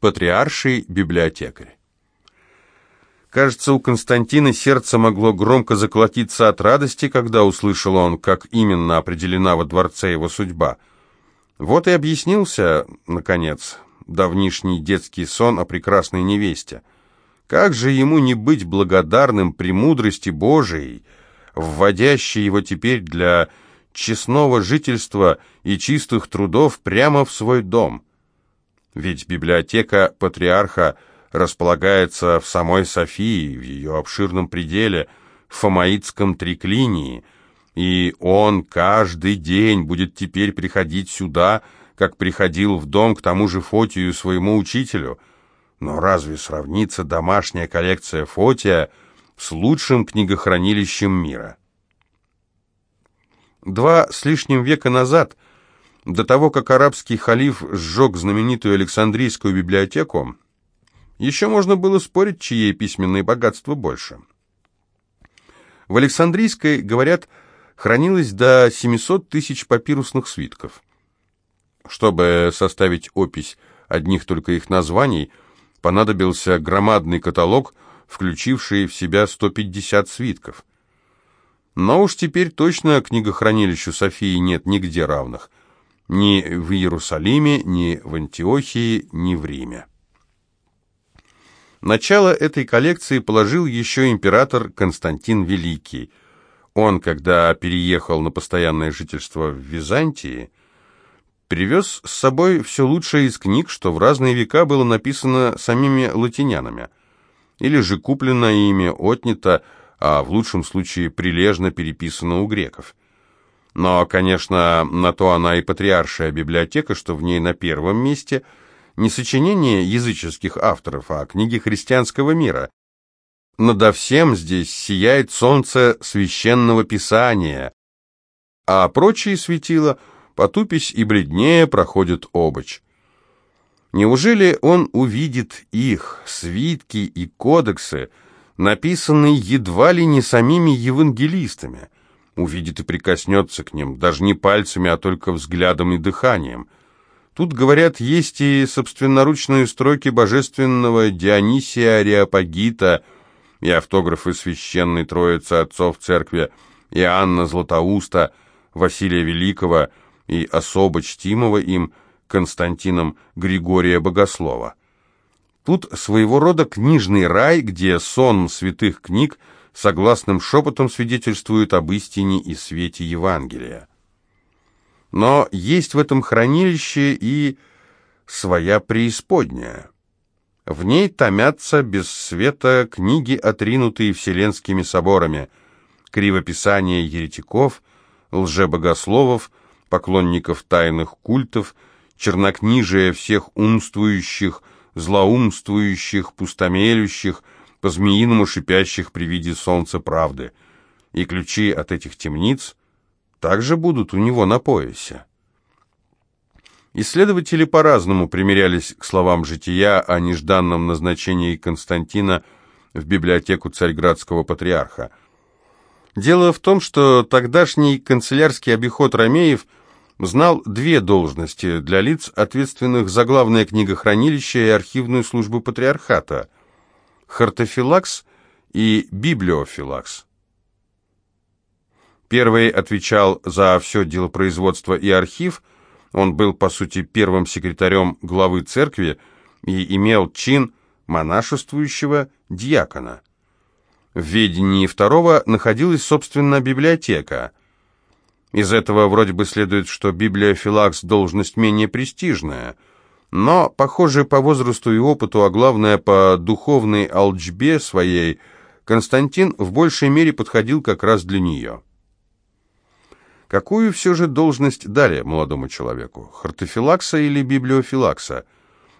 Патриарший библиотекарь. Кажется, у Константина сердце могло громко заколотиться от радости, когда услышал он, как именно определена во дворце его судьба. Вот и объяснился, наконец, давнишний детский сон о прекрасной невесте. Как же ему не быть благодарным премудрости Божией, вводящей его теперь для честного жительства и чистых трудов прямо в свой дом? Ведь библиотека патриарха – располагается в самой Софии, в ее обширном пределе, в Фомаитском триклинии, и он каждый день будет теперь приходить сюда, как приходил в дом к тому же Фотию, своему учителю. Но разве сравнится домашняя коллекция Фотия с лучшим книгохранилищем мира? Два с лишним века назад, до того, как арабский халиф сжег знаменитую Александрийскую библиотеку, еще можно было спорить, чьи письменные богатства больше. В Александрийской, говорят, хранилось до 700 тысяч папирусных свитков. Чтобы составить опись одних только их названий, понадобился громадный каталог, включивший в себя 150 свитков. Но уж теперь точно книгохранилищу Софии нет нигде равных. Ни в Иерусалиме, ни в Антиохии, ни в Риме. Начало этой коллекции положил еще император Константин Великий. Он, когда переехал на постоянное жительство в Византии, привез с собой все лучшее из книг, что в разные века было написано самими латинянами, или же куплено ими, отнято, а в лучшем случае прилежно переписано у греков. Но, конечно, на то она и патриаршая библиотека, что в ней на первом месте – не сочинения языческих авторов, а книги христианского мира. Надо всем здесь сияет солнце священного писания, а прочие светила, потупись и бледнее, проходят обочь. Неужели он увидит их, свитки и кодексы, написанные едва ли не самими евангелистами, увидит и прикоснется к ним, даже не пальцами, а только взглядом и дыханием – Тут, говорят, есть и собственноручные строки божественного Дионисия Ариапагита и автографы священной троицы отцов церкви Иоанна Златоуста, Василия Великого и особо чтимого им Константином Григория Богослова. Тут своего рода книжный рай, где сон святых книг согласным шепотом свидетельствует об истине и свете Евангелия. Но есть в этом хранилище и своя преисподняя. В ней томятся без света книги, отринутые вселенскими соборами, кривописания еретиков, лжебогословов, поклонников тайных культов, чернокнижие всех умствующих, злоумствующих, пустомелющих, по-змеиному шипящих при виде солнца правды. И ключи от этих темниц также будут у него на поясе. Исследователи по-разному примерялись к словам жития о нежданном назначении Константина в библиотеку царьградского патриарха. Дело в том, что тогдашний канцелярский обиход Ромеев знал две должности для лиц, ответственных за главное книгохранилище и архивную службу патриархата – хартофилакс и библиофилакс. Первый отвечал за все делопроизводство и архив, он был, по сути, первым секретарем главы церкви и имел чин монашествующего диакона. В ведении второго находилась, собственно, библиотека. Из этого вроде бы следует, что библиофилакс – должность менее престижная, но, похоже, по возрасту и опыту, а главное, по духовной алчбе своей, Константин в большей мере подходил как раз для нее. Какую все же должность дали молодому человеку? Хартофилакса или библиофилакса?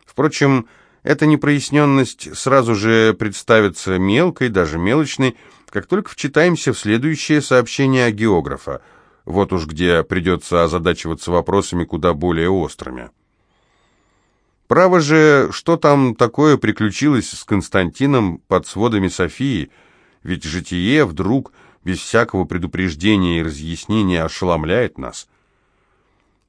Впрочем, эта непроясненность сразу же представится мелкой, даже мелочной, как только вчитаемся в следующее сообщение о географа. Вот уж где придется озадачиваться вопросами куда более острыми. Право же, что там такое приключилось с Константином под сводами Софии? Ведь житие вдруг без всякого предупреждения и разъяснения ошеломляет нас.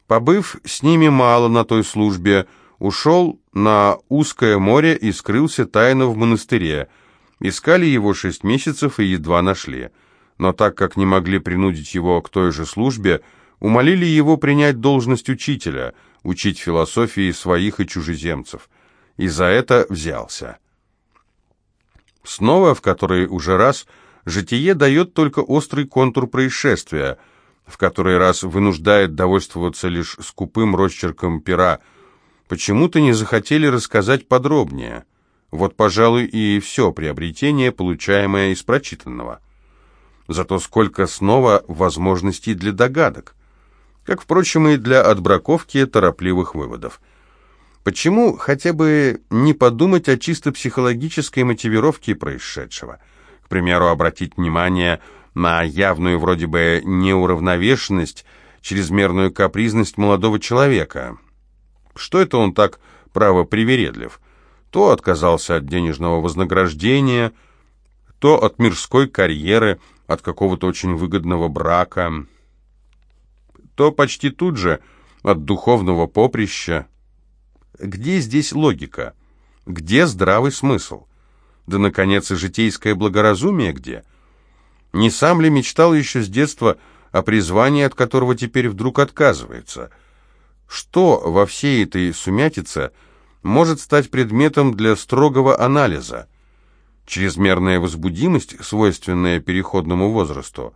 Побыв с ними мало на той службе, ушел на узкое море и скрылся тайно в монастыре. Искали его шесть месяцев и едва нашли. Но так как не могли принудить его к той же службе, умолили его принять должность учителя, учить философии своих и чужеземцев. И за это взялся. Снова, в который уже раз, житие дает только острый контур происшествия, в который раз вынуждает довольствоваться лишь скупым росчерком пера. Почему-то не захотели рассказать подробнее. Вот, пожалуй, и все приобретение, получаемое из прочитанного. Зато сколько снова возможностей для догадок. Как, впрочем, и для отбраковки торопливых выводов. Почему хотя бы не подумать о чисто психологической мотивировке происшедшего? К примеру, обратить внимание на явную вроде бы неуравновешенность, чрезмерную капризность молодого человека. Что это он так право привередлив? То отказался от денежного вознаграждения, то от мирской карьеры, от какого-то очень выгодного брака, то почти тут же от духовного поприща, где здесь логика? Где здравый смысл? Да, наконец, и житейское благоразумие где? Не сам ли мечтал еще с детства о призвании, от которого теперь вдруг отказывается? Что во всей этой сумятице может стать предметом для строгого анализа? Чрезмерная возбудимость, свойственная переходному возрасту?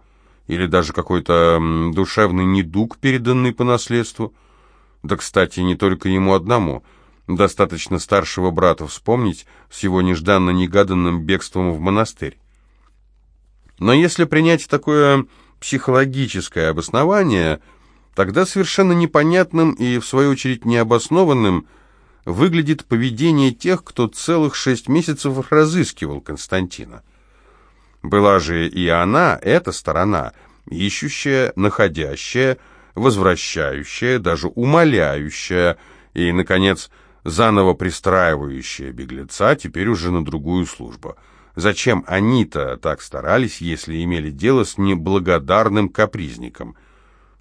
Или даже какой-то душевный недуг, переданный по наследству? Да, кстати, не только ему одному. Достаточно старшего брата вспомнить с его нежданно-негаданным бегством в монастырь. Но если принять такое психологическое обоснование, тогда совершенно непонятным и, в свою очередь, необоснованным выглядит поведение тех, кто целых шесть месяцев разыскивал Константина. Была же и она, эта сторона, ищущая, находящая, возвращающая, даже умоляющая, и, наконец, заново пристраивающая беглеца теперь уже на другую службу. Зачем они-то так старались, если имели дело с неблагодарным капризником?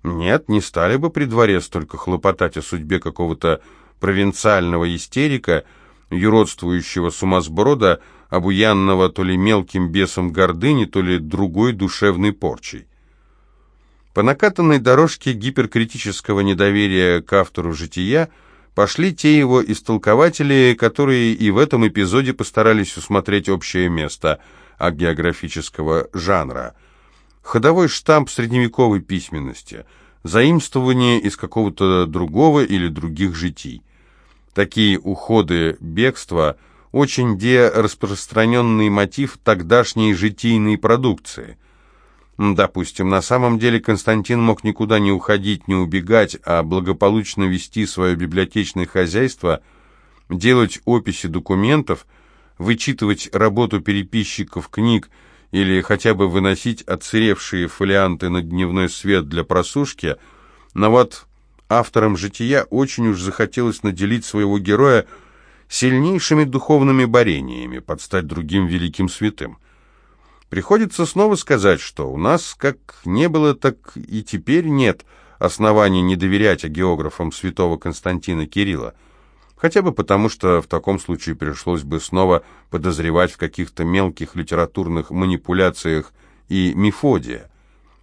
Нет, не стали бы при дворе столько хлопотать о судьбе какого-то провинциального истерика, юродствующего сумасброда, обуянного то ли мелким бесом гордыни, то ли другой душевной порчей. По накатанной дорожке гиперкритического недоверия к автору «Жития» пошли те его истолкователи, которые и в этом эпизоде постарались усмотреть общее место географического жанра. Ходовой штамп средневековой письменности, заимствование из какого-то другого или других житий. Такие уходы бегства – очень распространенный мотив тогдашней житийной продукции – Допустим, на самом деле Константин мог никуда не уходить, не убегать, а благополучно вести свое библиотечное хозяйство, делать описи документов, вычитывать работу переписчиков книг или хотя бы выносить отсыревшие фолианты на дневной свет для просушки, но вот авторам «Жития» очень уж захотелось наделить своего героя сильнейшими духовными борениями, подстать другим великим святым. Приходится снова сказать, что у нас как не было, так и теперь нет оснований не доверять географам святого Константина Кирилла. Хотя бы потому, что в таком случае пришлось бы снова подозревать в каких-то мелких литературных манипуляциях и Мефодия,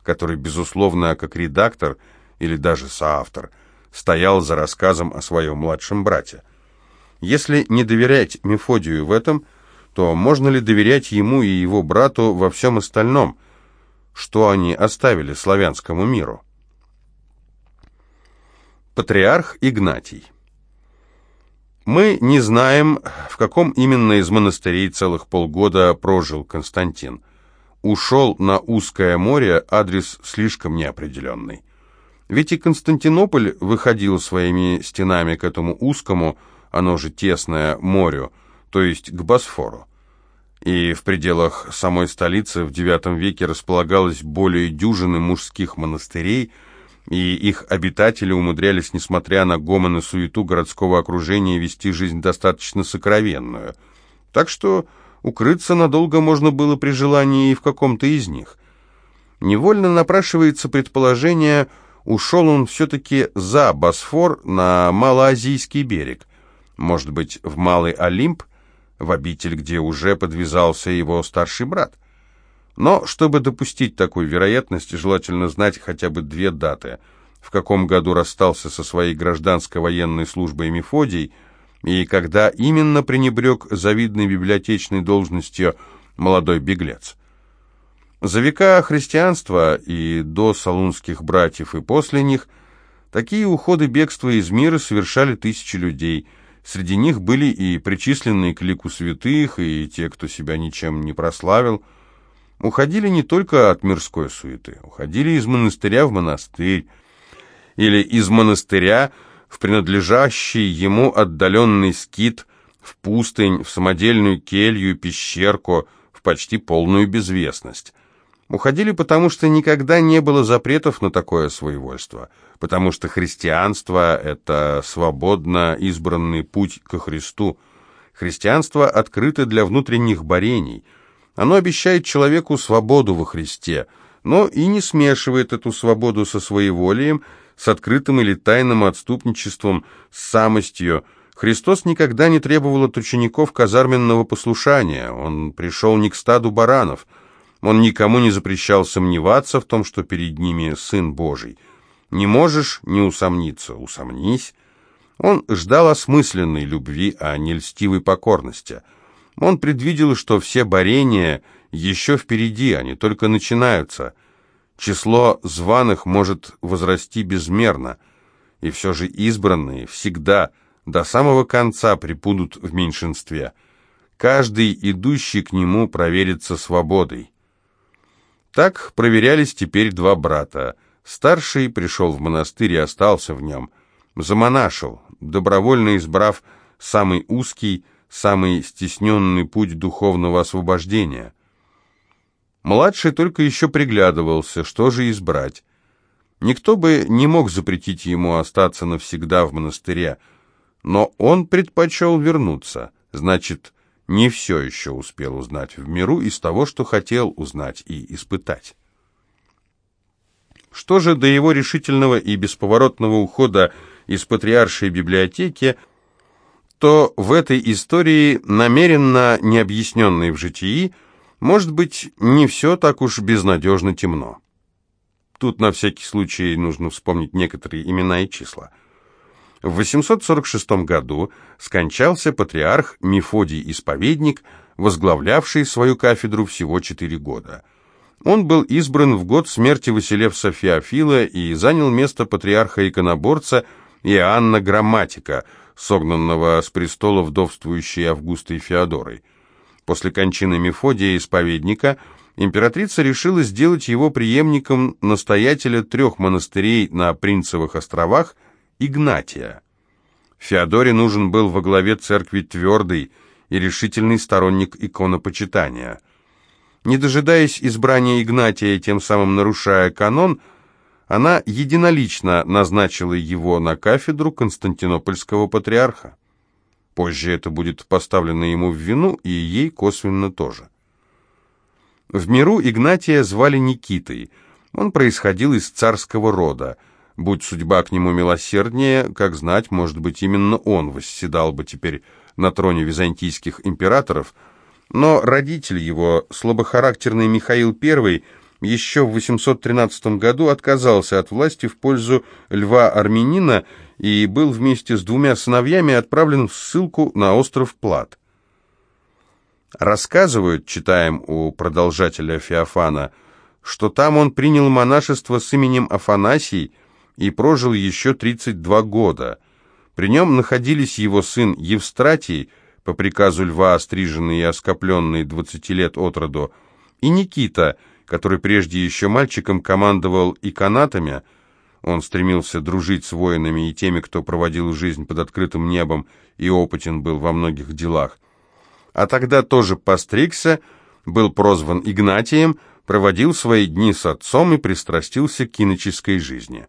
который, безусловно, как редактор или даже соавтор, стоял за рассказом о своем младшем брате. Если не доверять Мефодию в этом – то можно ли доверять ему и его брату во всем остальном, что они оставили славянскому миру? Патриарх Игнатий Мы не знаем, в каком именно из монастырей целых полгода прожил Константин. Ушел на узкое море, адрес слишком неопределенный. Ведь и Константинополь выходил своими стенами к этому узкому, оно же тесное, морю, то есть к Босфору. И в пределах самой столицы в IX веке располагалось более дюжины мужских монастырей, и их обитатели умудрялись, несмотря на гомон и суету городского окружения, вести жизнь достаточно сокровенную. Так что укрыться надолго можно было при желании и в каком-то из них. Невольно напрашивается предположение, ушел он все-таки за Босфор на Малоазийский берег. Может быть, в Малый Олимп, в обитель, где уже подвязался его старший брат? Но, чтобы допустить такую вероятность, желательно знать хотя бы две даты. В каком году расстался со своей гражданско-военной службой Мефодий, и когда именно пренебрег завидной библиотечной должностью молодой беглец. За века христианства и до салунских братьев и после них такие уходы бегства из мира совершали тысячи людей. Среди них были и причисленные к лику святых, и те, кто себя ничем не прославил – уходили не только от мирской суеты, уходили из монастыря в монастырь, или из монастыря в принадлежащий ему отдаленный скит, в пустынь, в самодельную келью, пещерку, в почти полную безвестность. Уходили потому, что никогда не было запретов на такое своевольство, потому что христианство — это свободно избранный путь ко Христу. Христианство открыто для внутренних борений — оно обещает человеку свободу во Христе, но и не смешивает эту свободу со своеволием, с открытым или тайным отступничеством, с самостью. Христос никогда не требовал от учеников казарменного послушания, он пришел не к стаду баранов, он никому не запрещал сомневаться в том, что перед ними Сын Божий. Не можешь не усомниться, усомнись. Он ждал осмысленной любви, а не льстивой покорности – он предвидел, что все борения еще впереди, они только начинаются. Число званых может возрасти безмерно, и все же избранные всегда до самого конца припудут в меньшинстве. Каждый, идущий к нему, проверится свободой. Так проверялись теперь два брата. Старший пришел в монастырь и остался в нем. Замонашил, добровольно избрав самый узкий, самый стесненный путь духовного освобождения. Младший только еще приглядывался, что же избрать. Никто бы не мог запретить ему остаться навсегда в монастыре, но он предпочел вернуться, значит, не все еще успел узнать в миру из того, что хотел узнать и испытать. Что же до его решительного и бесповоротного ухода из патриаршей библиотеки, то в этой истории, намеренно необъясненной в житии, может быть, не все так уж безнадежно темно. Тут на всякий случай нужно вспомнить некоторые имена и числа. В 846 году скончался патриарх Мефодий Исповедник, возглавлявший свою кафедру всего четыре года. Он был избран в год смерти Василевса Феофила и занял место патриарха-иконоборца Иоанна Грамматика – согнанного с престола вдовствующей Августой Феодорой. После кончины Мефодия исповедника императрица решила сделать его преемником настоятеля трех монастырей на Принцевых островах Игнатия. Феодоре нужен был во главе церкви твердый и решительный сторонник иконопочитания. Не дожидаясь избрания Игнатия, тем самым нарушая канон, она единолично назначила его на кафедру Константинопольского патриарха. Позже это будет поставлено ему в вину, и ей косвенно тоже. В миру Игнатия звали Никитой. Он происходил из царского рода. Будь судьба к нему милосерднее, как знать, может быть, именно он восседал бы теперь на троне византийских императоров, но родитель его, слабохарактерный Михаил I, еще в 813 году отказался от власти в пользу льва армянина и был вместе с двумя сыновьями отправлен в ссылку на остров Плат. Рассказывают, читаем у продолжателя Феофана, что там он принял монашество с именем Афанасий и прожил еще 32 года. При нем находились его сын Евстратий, по приказу льва остриженный и оскопленный 20 лет от роду, и Никита – который прежде еще мальчиком командовал и канатами, он стремился дружить с воинами и теми, кто проводил жизнь под открытым небом и опытен был во многих делах. А тогда тоже постригся, был прозван Игнатием, проводил свои дни с отцом и пристрастился к кинической жизни.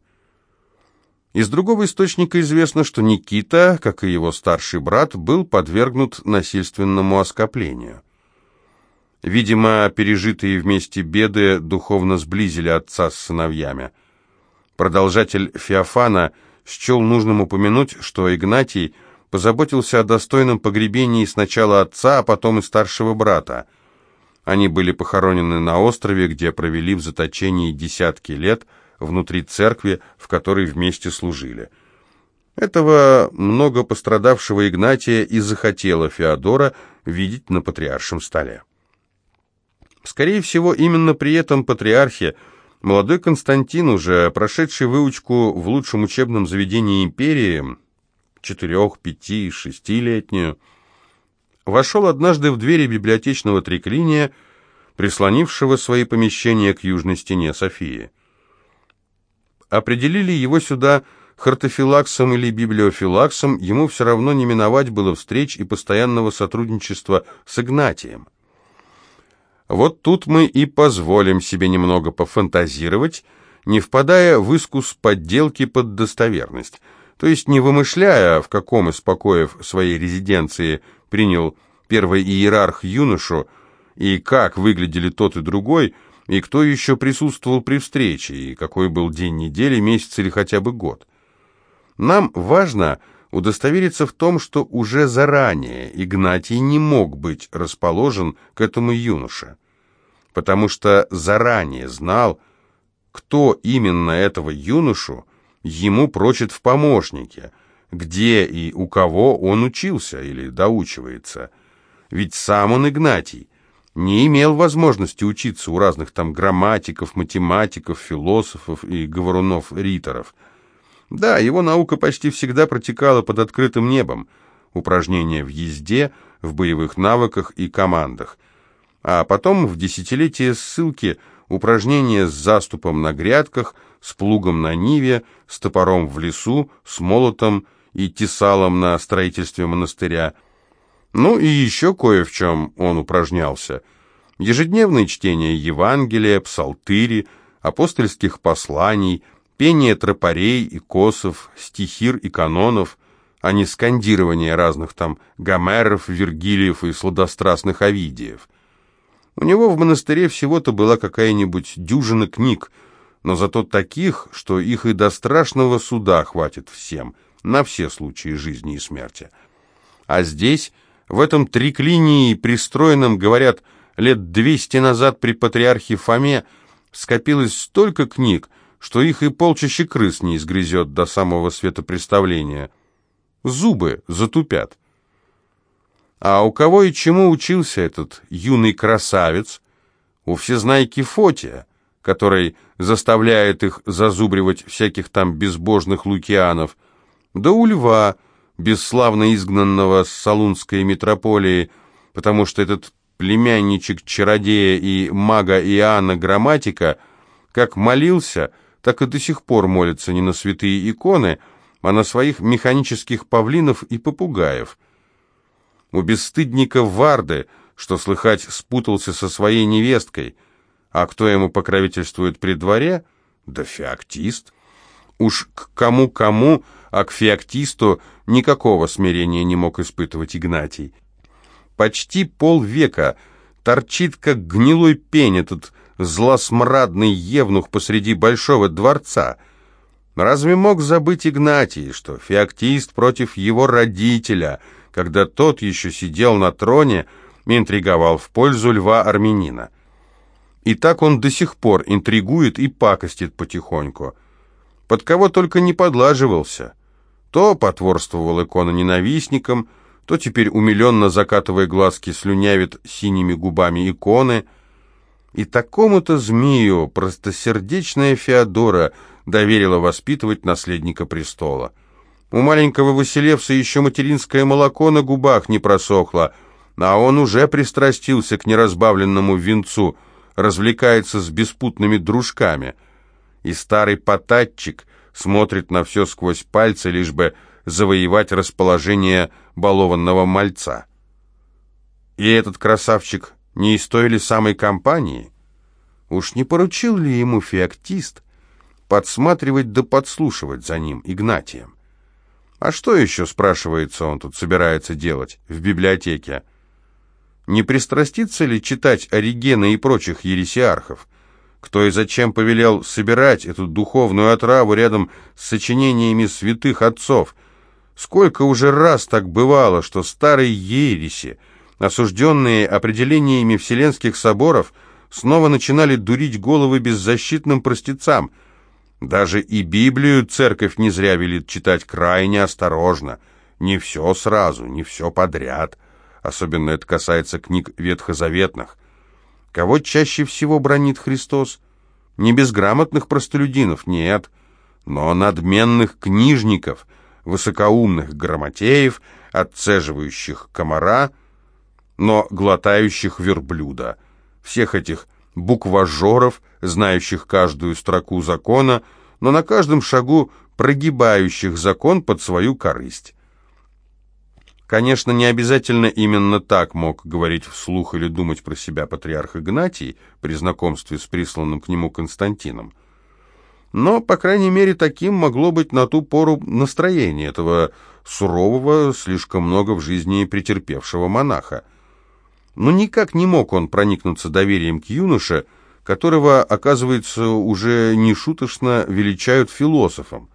Из другого источника известно, что Никита, как и его старший брат, был подвергнут насильственному оскоплению. Видимо, пережитые вместе беды духовно сблизили отца с сыновьями. Продолжатель Феофана счел нужным упомянуть, что Игнатий позаботился о достойном погребении сначала отца, а потом и старшего брата. Они были похоронены на острове, где провели в заточении десятки лет, внутри церкви, в которой вместе служили. Этого много пострадавшего Игнатия и захотела Феодора видеть на патриаршем столе. Скорее всего, именно при этом патриархе молодой Константин, уже прошедший выучку в лучшем учебном заведении империи, четырех, пяти, шестилетнюю, вошел однажды в двери библиотечного триклиния, прислонившего свои помещения к южной стене Софии. Определили его сюда хартофилаксом или библиофилаксом, ему все равно не миновать было встреч и постоянного сотрудничества с Игнатием. Вот тут мы и позволим себе немного пофантазировать, не впадая в искус подделки под достоверность, то есть не вымышляя, в каком из покоев своей резиденции принял первый иерарх юношу, и как выглядели тот и другой, и кто еще присутствовал при встрече, и какой был день недели, месяц или хотя бы год. Нам важно удостовериться в том, что уже заранее Игнатий не мог быть расположен к этому юноше, потому что заранее знал, кто именно этого юношу ему прочит в помощнике, где и у кого он учился или доучивается. Ведь сам он, Игнатий, не имел возможности учиться у разных там грамматиков, математиков, философов и говорунов-риторов – да, его наука почти всегда протекала под открытым небом. Упражнения в езде, в боевых навыках и командах. А потом в десятилетие ссылки упражнения с заступом на грядках, с плугом на ниве, с топором в лесу, с молотом и тесалом на строительстве монастыря. Ну и еще кое в чем он упражнялся. Ежедневное чтение Евангелия, псалтыри, апостольских посланий – пение тропарей и косов, стихир и канонов, а не скандирование разных там Гомеров, Вергилиев и сладострастных Овидиев. У него в монастыре всего-то была какая-нибудь дюжина книг, но зато таких, что их и до страшного суда хватит всем, на все случаи жизни и смерти. А здесь, в этом триклинии пристроенном, говорят, лет двести назад при патриархе Фоме, скопилось столько книг, что их и полчища крыс не изгрызет до самого светопреставления. Зубы затупят. А у кого и чему учился этот юный красавец? У всезнайки Фотия, который заставляет их зазубривать всяких там безбожных лукианов, да у льва, бесславно изгнанного с Салунской метрополии, потому что этот племянничек чародея и мага Иоанна Грамматика, как молился, так и до сих пор молится не на святые иконы, а на своих механических павлинов и попугаев. У бесстыдника Варды, что слыхать, спутался со своей невесткой, а кто ему покровительствует при дворе? Да феоктист. Уж к кому-кому, а к феоктисту никакого смирения не мог испытывать Игнатий. Почти полвека торчит, как гнилой пень, этот злосмрадный евнух посреди большого дворца. Разве мог забыть Игнатий, что феоктист против его родителя, когда тот еще сидел на троне, интриговал в пользу льва армянина? И так он до сих пор интригует и пакостит потихоньку. Под кого только не подлаживался. То потворствовал икона ненавистникам, то теперь умиленно закатывая глазки слюнявит синими губами иконы — и такому-то змею простосердечная Феодора доверила воспитывать наследника престола. У маленького Василевса еще материнское молоко на губах не просохло, а он уже пристрастился к неразбавленному венцу, развлекается с беспутными дружками. И старый потатчик смотрит на все сквозь пальцы, лишь бы завоевать расположение балованного мальца. И этот красавчик не из той ли самой компании? Уж не поручил ли ему феоктист подсматривать да подслушивать за ним, Игнатием? А что еще, спрашивается, он тут собирается делать в библиотеке? Не пристрастится ли читать Оригена и прочих ересиархов? Кто и зачем повелел собирать эту духовную отраву рядом с сочинениями святых отцов? Сколько уже раз так бывало, что старые ереси, осужденные определениями вселенских соборов, снова начинали дурить головы беззащитным простецам. Даже и Библию церковь не зря велит читать крайне осторожно. Не все сразу, не все подряд. Особенно это касается книг ветхозаветных. Кого чаще всего бронит Христос? Не безграмотных простолюдинов, нет, но надменных книжников, высокоумных грамотеев, отцеживающих комара, но глотающих верблюда. Всех этих букважоров, знающих каждую строку закона, но на каждом шагу прогибающих закон под свою корысть. Конечно, не обязательно именно так мог говорить вслух или думать про себя патриарх Игнатий при знакомстве с присланным к нему Константином. Но, по крайней мере, таким могло быть на ту пору настроение этого сурового, слишком много в жизни претерпевшего монаха. Но никак не мог он проникнуться доверием к юноше, которого, оказывается, уже нешуточно величают философом.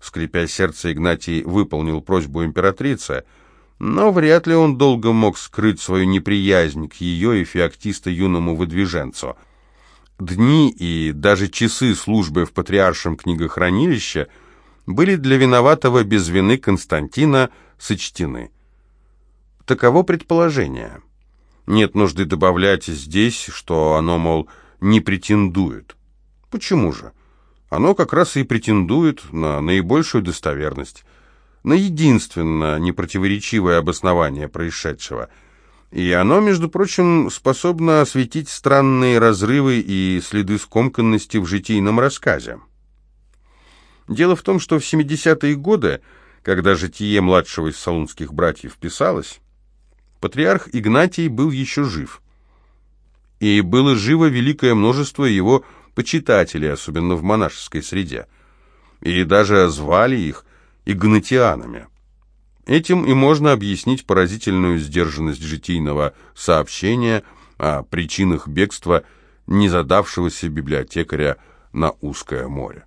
Скрипя сердце, Игнатий выполнил просьбу императрицы – но вряд ли он долго мог скрыть свою неприязнь к ее и феоктиста юному выдвиженцу. Дни и даже часы службы в патриаршем книгохранилище были для виноватого без вины Константина сочтены. Таково предположение. Нет нужды добавлять здесь, что оно, мол, не претендует. Почему же? Оно как раз и претендует на наибольшую достоверность на единственно непротиворечивое обоснование происшедшего. И оно, между прочим, способно осветить странные разрывы и следы скомканности в житийном рассказе. Дело в том, что в 70-е годы, когда житие младшего из салунских братьев писалось, патриарх Игнатий был еще жив. И было живо великое множество его почитателей, особенно в монашеской среде. И даже звали их игнатианами. Этим и можно объяснить поразительную сдержанность житийного сообщения о причинах бегства незадавшегося библиотекаря на узкое море.